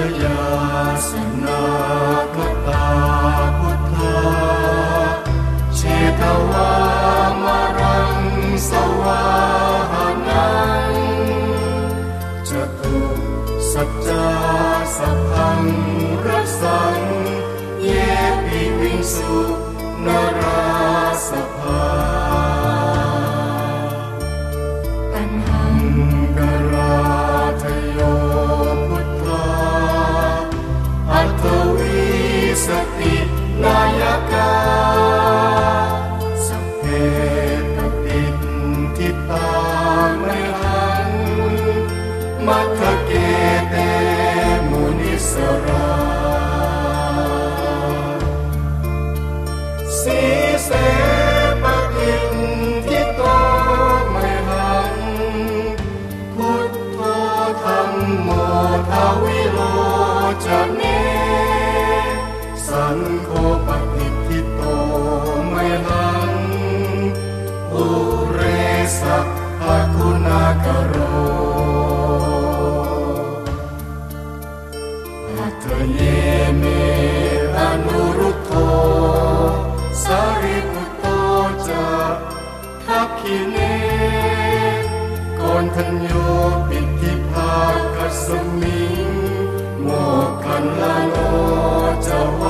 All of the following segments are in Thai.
Shanayasana. 키네 건탄요 빛티파 가슴이 목한 라노 자와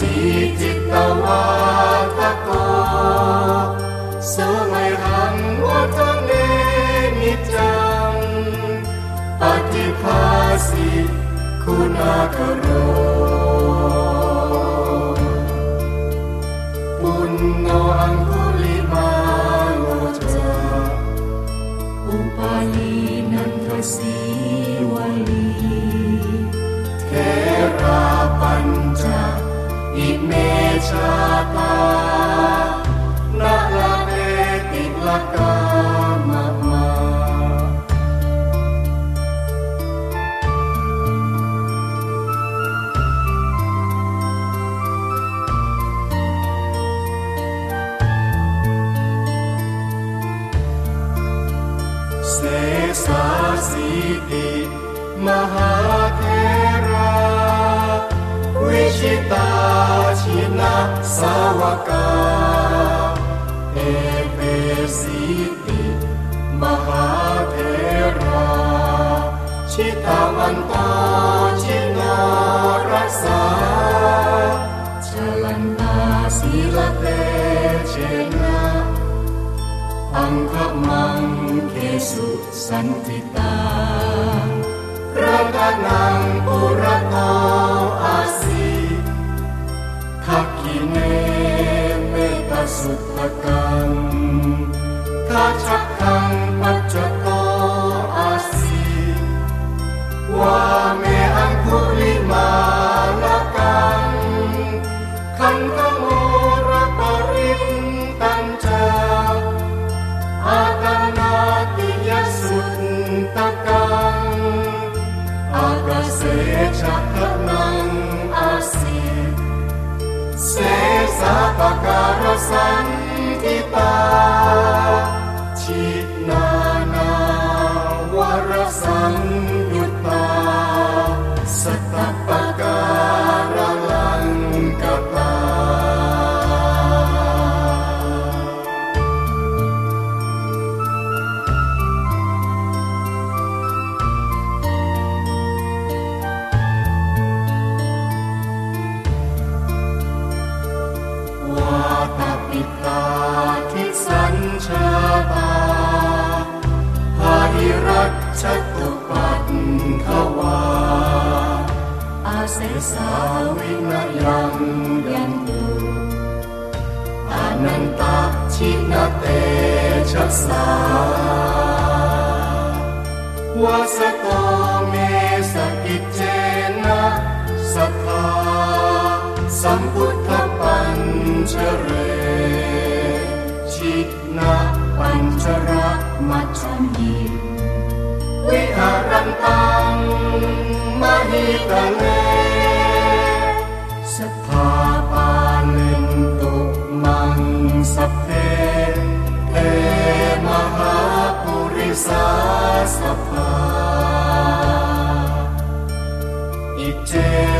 สีจิตตวาตโกสมัยหังวัฒเนนิจังปฏิภาสิคุณากโร sawaka Epesiti Mahatera Citamanta Cina Raksa Jalan Nasilate Cina Angkat Mangkesu Santita Radanang Purata สุตตังทาชักขังปัจจโตอาศีวา สันติตา สาวินยังยันตุอานันตชินเตชะสาวาสโตเมสกิจเจนะสัทธาสัมพุทธปัญชเร ชินาปัญชระมัจฉิมวิหารัน It is.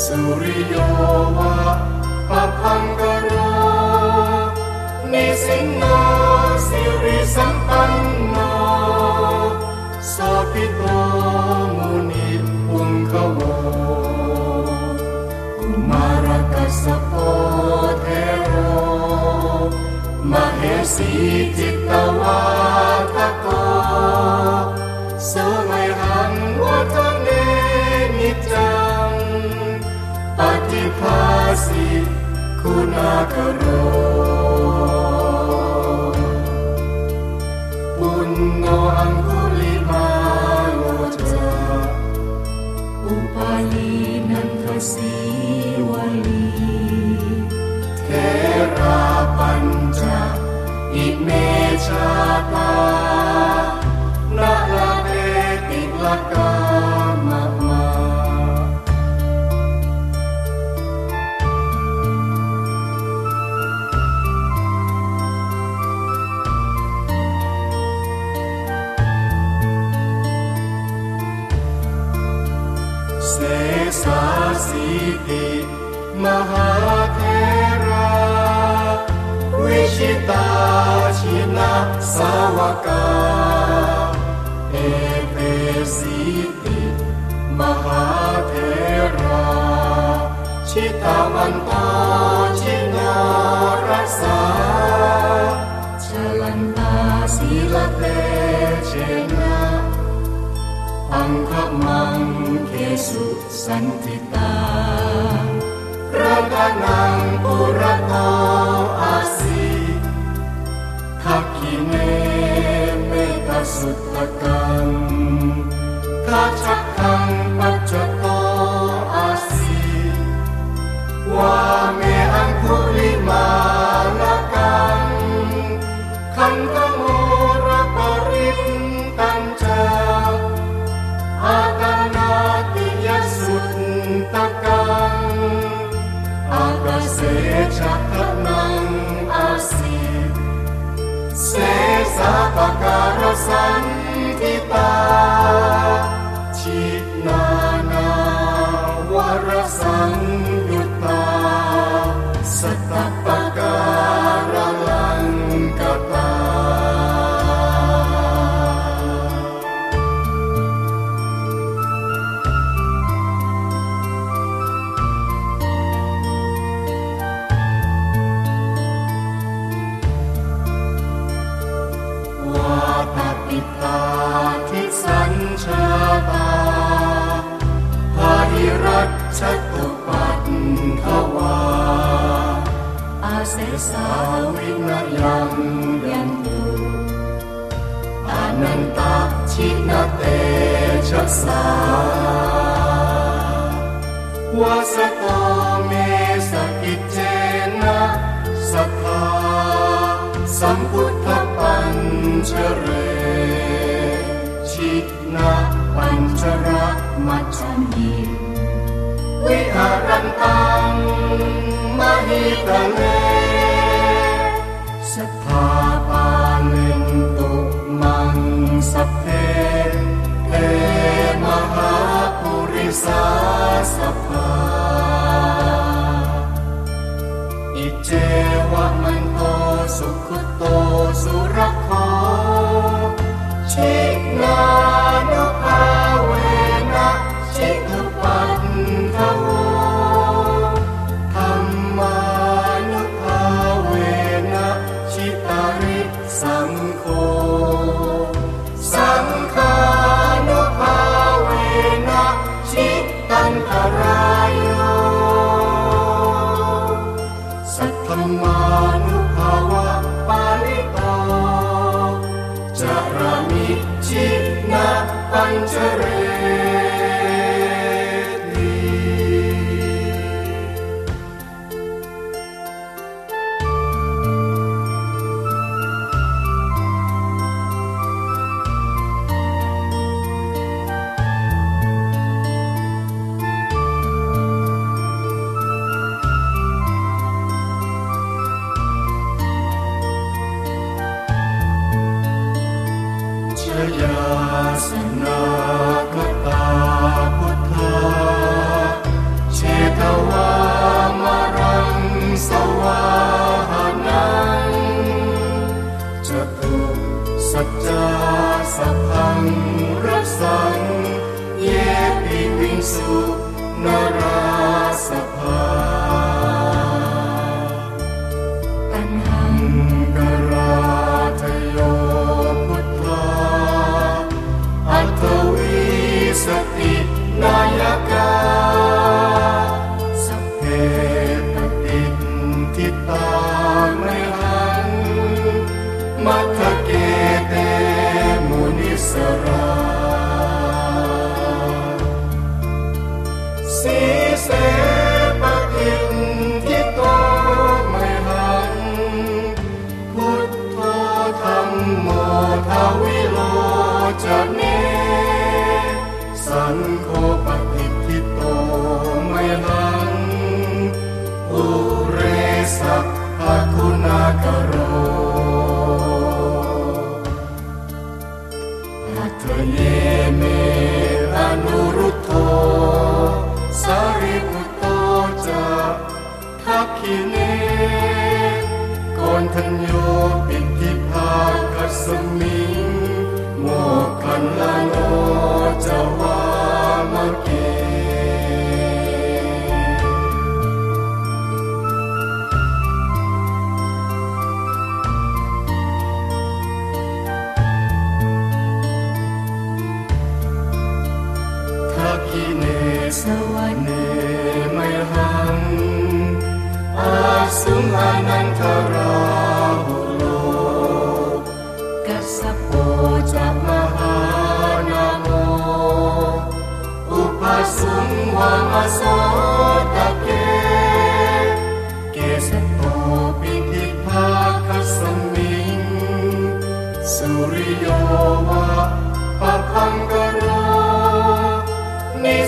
สุริโยวะปะพังกรานิสิงนาสิริสัมปันนาสาพิตตมุนิปุงคโวกุมารกัสโปเทโรมเหสีจิตตวาทโกสมัยหังวัฒน kunagaro puno ang huli mangotja upalinan kasiwali tera panja imecha kita Sawaka. Epesiti Mahatera Cita Manta Cina Rasa. Celanta Silate Cina Angkat Mangkesu Santita Radanang Purata. สุตตกังกาชักกัง nossa ปิตาทิสัญชาตาพาริรัชตุปัตถวาอาเสสาวินยังยันตุอานันตชินเตชะสาวาสตโตเมสกิเจนะสัทธาสัมพุทธปัญเชเร นาปัญจระมัชมีวิหารันตังมหิตะเลสถาปาลินตุมังสัพเพเทมหาปุริสาสภาอิเจวะมันโตสุขุโตสุรคโคเช Nazareth.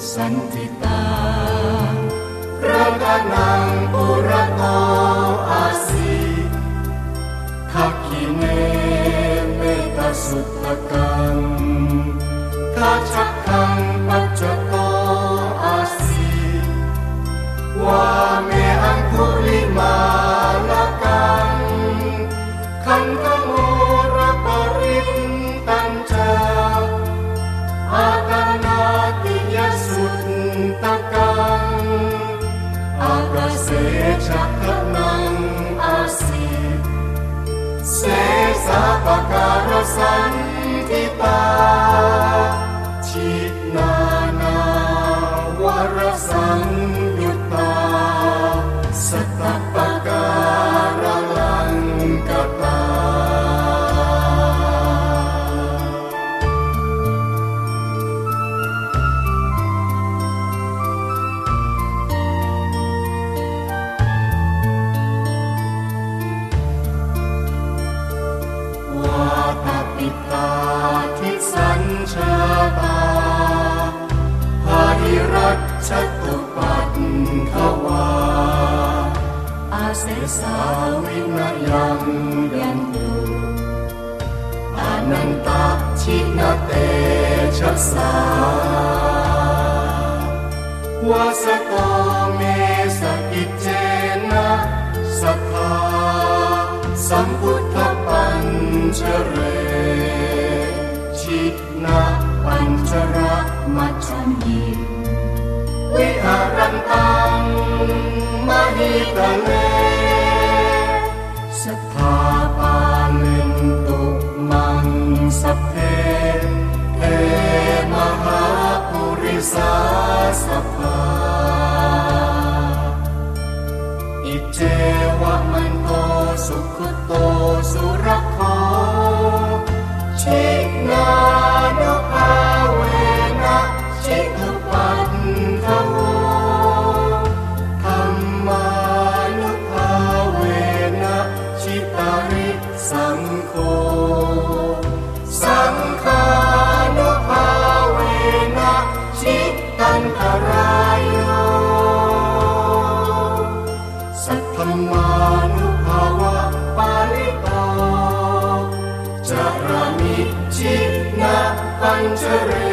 santita asi metasutakan ชัตุปัตถวาอาเสสาวินยังยังตุอานันตชินเตชะสาวาสโตเมสกิจเจนะสัทธาสัมพุทธปัญชเร ชินาปัญจรมัจฉิม วิหารันตังมหิตะเลสัทธาปาลินตุมังสัพเพเทมหาปุริสาสัพพาอิเจวะมันโตสุขุโต unto